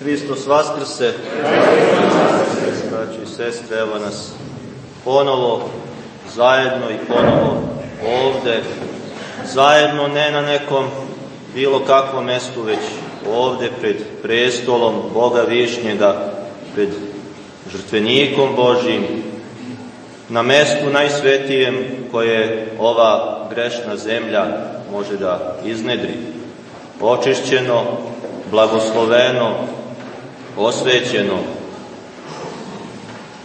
Hristos Vaskrse, braći i sestre, evo nas ponovo zajedno i ponovo ovde, zajedno ne na nekom bilo kakvom mestu, već ovde pred prestolom Boga Višnjega, pred žrtvenikom Božim, na mestu najsvetijem koje ova grešna zemlja može da iznedri, očišćeno, blagosloveno, osvećeno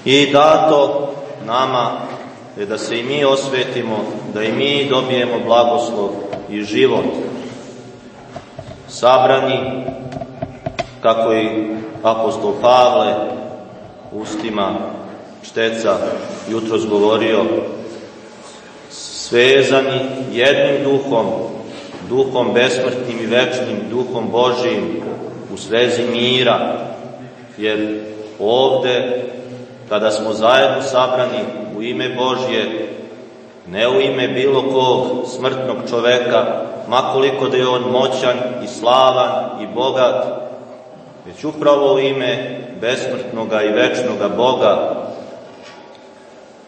i dato nama je da se i mi osvetimo, da i mi dobijemo blagoslov i život. Sabrani, kako i apostol Pavle ustima šteca jutro zgovorio, svezani jednim duhom, duhom besmrtnim i večnim, duhom Božijim, u svezi mira, jer ovde, kada smo zajedno sabrani u ime Božje, ne u ime bilo kog smrtnog čoveka, makoliko da je on moćan i slavan i bogat, već upravo u ime besmrtnoga i večnoga Boga,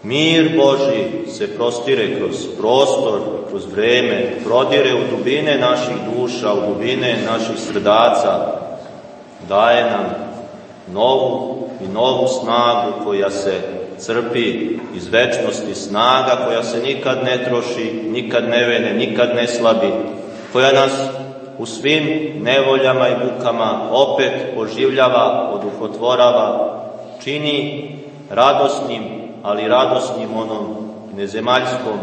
Mir Boži se prostire kroz prostor, kroz vreme, prodire u dubine naših duša, u dubine naših srdaca, daje nam novu i novu snagu koja se crpi iz večnosti, snaga koja se nikad ne troši, nikad ne vene, nikad ne slabi, koja nas u svim nevoljama i mukama opet oživljava, oduhotvorava, čini radosnim, ali radosnim onom nezemaljskom,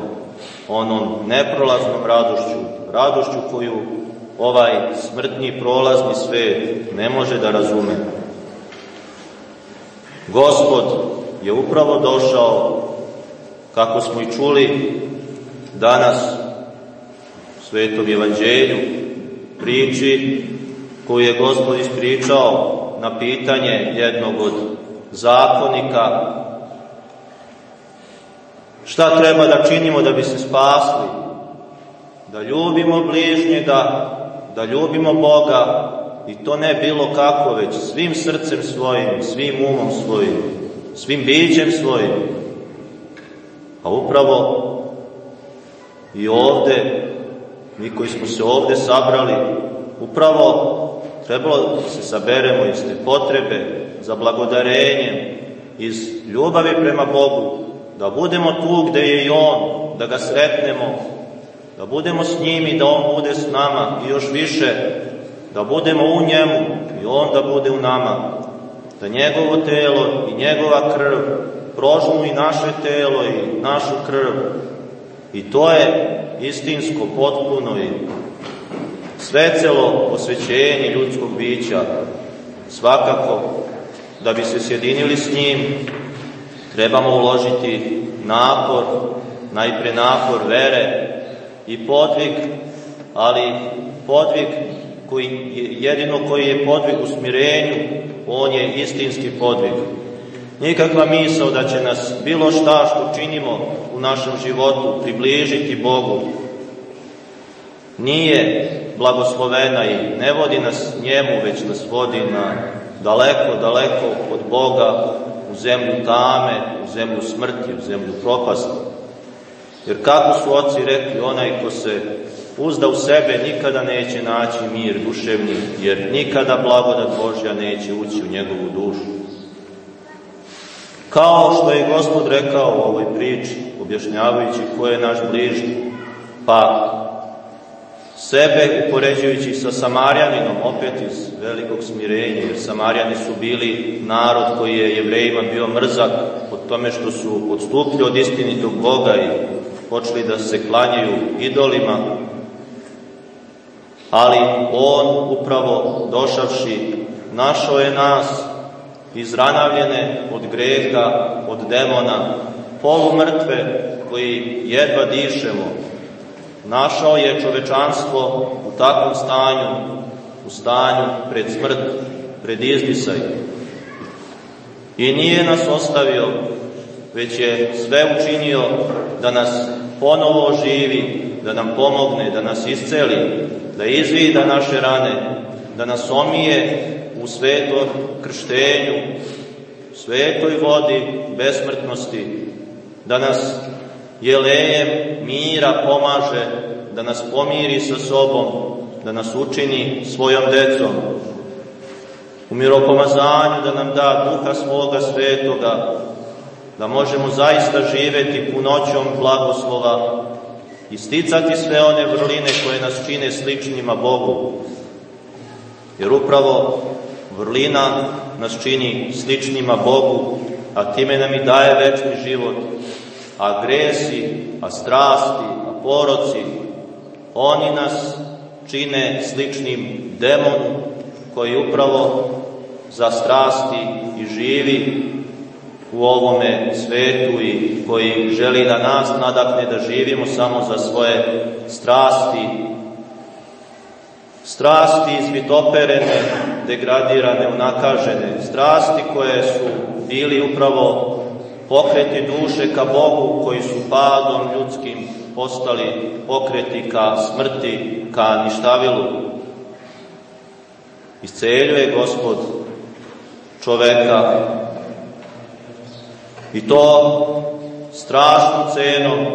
onom neprolaznom radošću, radošću koju ovaj smrtni prolazni svet ne može da razume. Gospod je upravo došao, kako smo i čuli danas u Svetom Evanđelju, priči koju je Gospod ispričao na pitanje jednog od zakonika. Šta treba da činimo da bi se spasli, da ljubimo bližnjega, da ljubimo Boga i to ne bilo kako, već svim srcem svojim, svim umom svojim, svim bićem svojim. A upravo i ovde, mi koji smo se ovde sabrali, upravo trebalo da se saberemo iz te potrebe za blagodarenjem, iz ljubavi prema Bogu, da budemo tu gde je i On, da ga sretnemo, da budemo s njim i da On bude s nama i još više, da budemo u njemu i On da bude u nama, da njegovo telo i njegova krv prožmu i naše telo i našu krv. I to je istinsko, potpuno i svecelo osvećenje ljudskog bića. Svakako, da bi se sjedinili s njim, trebamo uložiti napor, najpre napor vere i podvig, ali podvig koji jedino koji je podvig u smirenju, on je istinski podvig. Nikakva misao da će nas bilo šta što činimo u našem životu približiti Bogu nije blagoslovena i ne vodi nas njemu, već nas vodi na daleko, daleko od Boga, u zemlju tame, u zemlju smrti, u zemlju propasti. Jer kako su oci rekli, onaj ko se uzda u sebe nikada neće naći mir duševni, jer nikada blagodat Božja neće ući u njegovu dušu. Kao što je Gospod rekao u ovoj priči, objašnjavajući ko je naš bližni, pa sebe upoređujući sa Samarjaninom, opet iz velikog smirenja, jer Samarijani su bili narod koji je jevrejima bio mrzak od tome što su odstupili od istinitog Boga i počeli da se klanjaju idolima, ali on upravo došavši našao je nas izranavljene od greha, od demona, polumrtve koji jedva dišemo, Našao je čovečanstvo u takvom stanju, u stanju pred smrt, pred izdisaj. I nije nas ostavio, već je sve učinio da nas ponovo oživi, da nam pomogne, da nas isceli, da izvida naše rane, da nas omije u svetom krštenju, svetoj vodi besmrtnosti, da nas jelejem mira pomaže, da nas pomiri sa sobom, da nas učini svojom decom, u miropomazanju da nam da duha svoga svetoga, da možemo zaista živeti punoćom blagoslova i sticati sve one vrline koje nas čine sličnima Bogu. Jer upravo vrlina nas čini sličnima Bogu, a time nam i daje večni život. A gresi, a strasti, a poroci, oni nas čine sličnim demonu koji upravo za strasti i živi u ovome svetu i koji želi da nas nadakne da živimo samo za svoje strasti, strasti izvitoperene, degradirane, unakažene, strasti koje su bili upravo pokreti duše ka Bogu, koji su padom ljudskim postali pokreti ka smrti, ka ništavilu. Isceljuje Gospod čoveka I to strašnom cenom,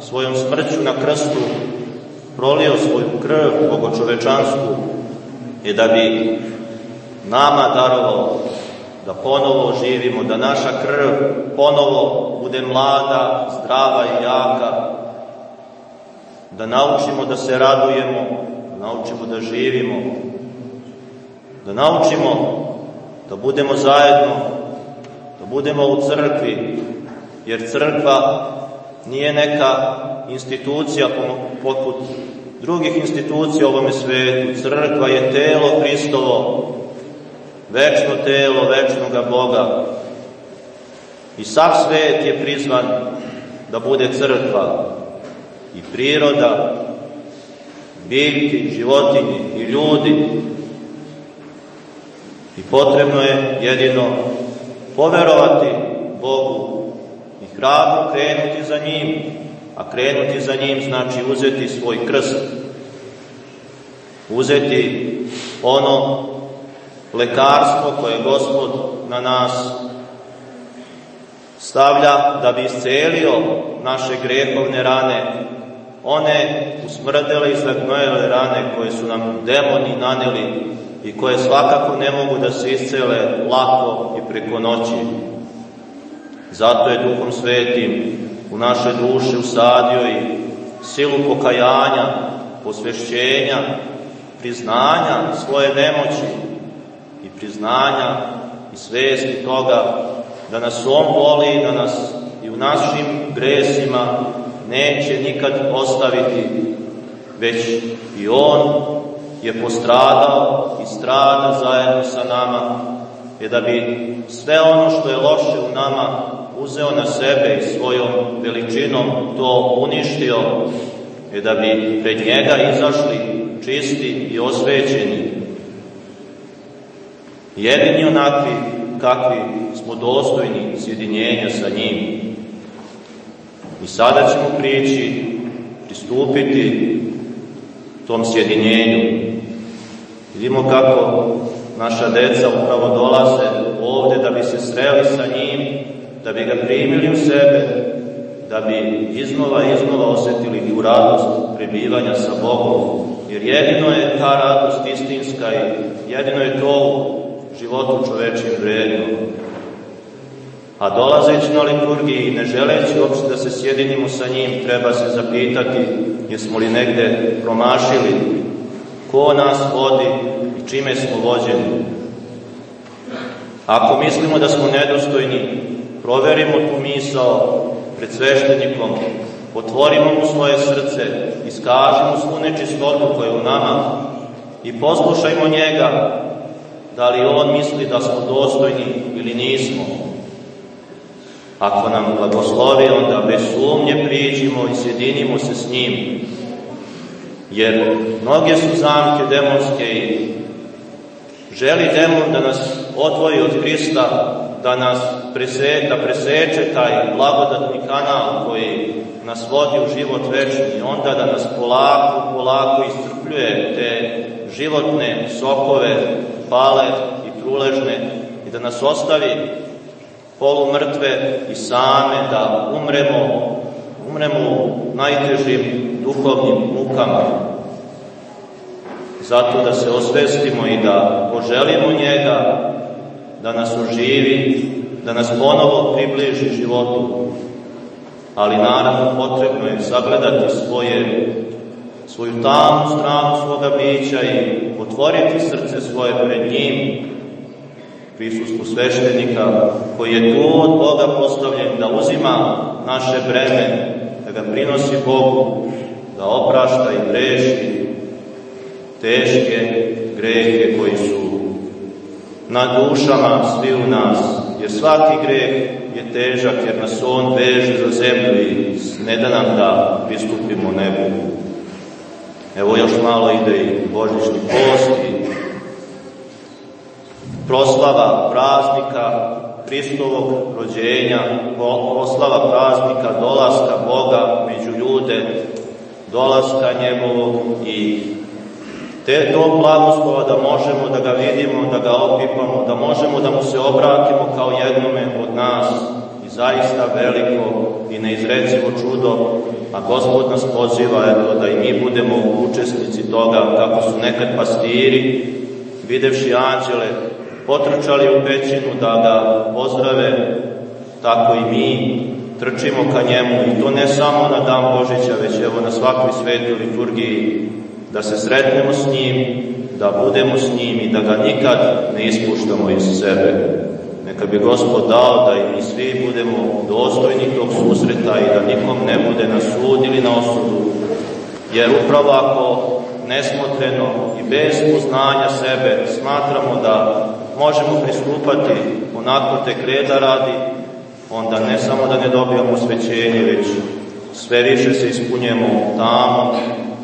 svojom smrću na krstu, prolio svoju krv bogočovečansku i da bi nama darovao da ponovo živimo, da naša krv ponovo bude mlada, zdrava i jaka, da naučimo da se radujemo, da naučimo da živimo, da naučimo da budemo zajedno budemo u crkvi, jer crkva nije neka institucija poput drugih institucija ovome svetu. Crkva je telo Hristovo, večno telo večnoga Boga. I sav svet je prizvan da bude crkva i priroda, biljki, životinji i ljudi. I potrebno je jedino poverovati Bogu i hrabro krenuti za njim, a krenuti za njim znači uzeti svoj krst, uzeti ono lekarstvo koje Gospod na nas stavlja da bi iscelio naše grehovne rane, one usmrdele i zagnojele rane koje su nam demoni naneli i koje svakako ne mogu da se iscele lako i preko noći. Zato je Duhom Svetim u naše duše usadio i silu pokajanja, posvešćenja, priznanja svoje nemoći i priznanja i svesti toga da nas On voli, da nas i u našim gresima neće nikad ostaviti, već i On je postradao i strada zajedno sa nama, je da bi sve ono što je loše u nama uzeo na sebe i svojom veličinom to uništio, je da bi pred njega izašli čisti i osvećeni. Jedini onakvi kakvi smo dostojni sjedinjenja sa njim. I sada ćemo prići, pristupiti tom sjedinjenju. Vidimo kako naša deca upravo dolaze ovde da bi se sreli sa njim, da bi ga primili u sebe, da bi iznova i iznova osetili u radost prebivanja sa Bogom. Jer jedino je ta radost istinska i jedino je to životu čovečim vredno. A dolazeći na liturgiji i ne želeći uopšte da se sjedinimo sa njim, treba se zapitati jesmo li negde promašili, ko nas vodi i čime smo vođeni. Ako mislimo da smo nedostojni, proverimo tu misao pred sveštenikom, otvorimo mu svoje srce, iskažemo svu nečistotu koja je u nama i poslušajmo njega, da li on misli da smo dostojni ili nismo. Ako nam blagoslovi, onda bez sumnje priđimo i sjedinimo se s njim. Jer mnoge su zamke demonske i želi demon da nas odvoji od Hrista, da nas prese, da preseče taj blagodatni kanal koji nas vodi u život večni onda da nas polako, polako iscrpljuje te životne sokove, pale i truležne i da nas ostavi polumrtve i same da umremo, umremo najtežim duhovnim mukama. Zato da se osvestimo i da poželimo njega, da nas oživi, da nas ponovo približi životu. Ali naravno potrebno je sagledati svoje, svoju tamu stranu svoga bića i otvoriti srce svoje pred njim, prisustvu sveštenika, koji je tu od Boga postavljen da uzima naše breme, da ga prinosi Bogu, da oprašta i greši teške grehe koji su na dušama svi u nas, jer svaki greh je težak, jer nas on veže za zemlju i ne da nam da pristupimo nebu. Evo još malo ide i Božićni post i proslava praznika Hristovog rođenja, proslava praznika dolaska Boga među ljude, dolaska njegovog i te to blagoslova da možemo da ga vidimo, da ga opipamo, da možemo da mu se obratimo kao jednome od nas. I zaista veliko i neizrecivo čudo, a Gospod nas poziva eto, da i mi budemo učesnici toga kako su nekad pastiri, videvši anđele, potrčali u pećinu da ga pozdrave, tako i mi trčimo ka njemu. I to ne samo na dan Božića, već evo na svakoj svetoj liturgiji, da se sretnemo s njim, da budemo s njim i da ga nikad ne ispuštamo iz sebe. Neka bi Gospod dao da i mi svi budemo dostojni tog susreta i da nikom ne bude na sud ili na osudu, jer upravo ako nesmotreno i bez poznanja sebe smatramo da možemo pristupati onako te kreda radi, onda ne samo da ne dobijamo svećenje, već sve više se ispunjemo tamo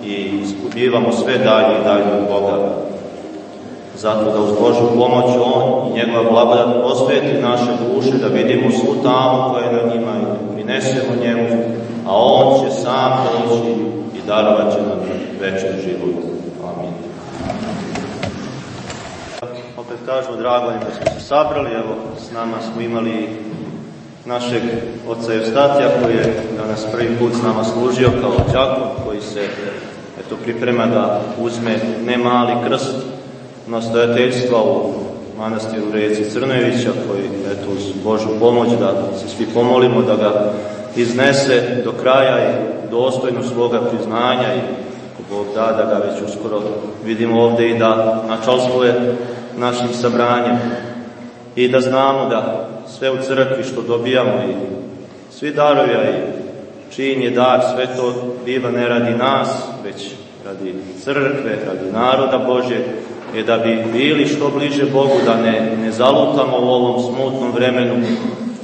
i ispunjivamo sve dalje i dalje od Boga. Zato da uz Božu pomoć On i njegova blagodat osveti naše duše, da vidimo svu tamu koja je na njima i da prinesemo njemu, a On će sam doći i darovat će nam večer život. Amin opet kažemo, drago je da smo se sabrali, evo, s nama smo imali našeg oca Evstatija, koji je danas prvi put s nama služio kao džakon, koji se eto, priprema da uzme ne mali krst nastojateljstva u manastiru Reci Crnojevića, koji, eto, uz Božu pomoć, da se svi pomolimo, da ga iznese do kraja i dostojno svoga priznanja i Bog da, da ga već uskoro vidimo ovde i da načalstvuje našim sabranjem. I da znamo da sve u crkvi što dobijamo i svi darovi i čin je dar, sve to biva ne radi nas, već radi crkve, radi naroda Bože, je da bi bili što bliže Bogu, da ne, ne zalutamo u ovom smutnom vremenu,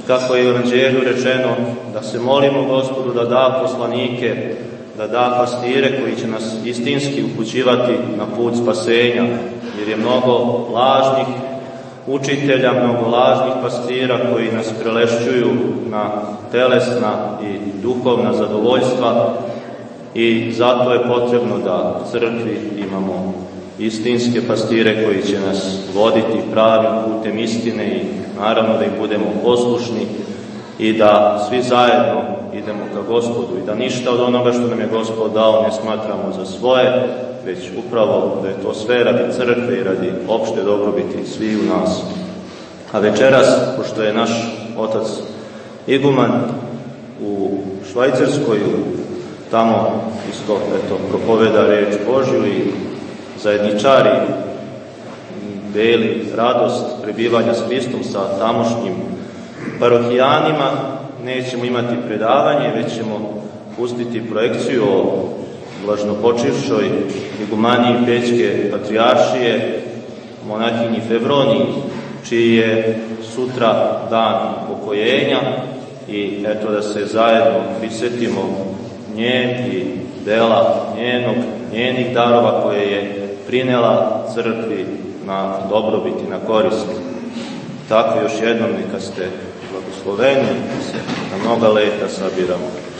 kako je u Evanđelju rečeno, da se molimo Gospodu da da poslanike, da da pastire koji će nas istinski upućivati na put spasenja, jer je mnogo lažnih učitelja, mnogo lažnih pastira koji nas prelešćuju na telesna i duhovna zadovoljstva i zato je potrebno da u crkvi imamo istinske pastire koji će nas voditi pravim putem istine i naravno da im budemo poslušni i da svi zajedno idemo ka gospodu i da ništa od onoga što nam je gospod dao ne smatramo za svoje, već upravo da je to sve radi crkve i radi opšte dobrobiti svi u nas. A večeras, pošto je naš otac Iguman u Švajcarskoj, tamo isto eto, propoveda reč Božju i zajedničari deli radost prebivanja s Hristom sa tamošnjim parohijanima, nećemo imati predavanje, već ćemo pustiti projekciju o vlažnopočivšoj igumaniji Pećke patrijaršije, monahinji Fevroni, čiji je sutra dan pokojenja i eto da se zajedno prisetimo nje i dela njenog, njenih darova koje je prinela crkvi na dobrobit i na korist. Tako još jednom neka ste se na mnoga leta sabiramo.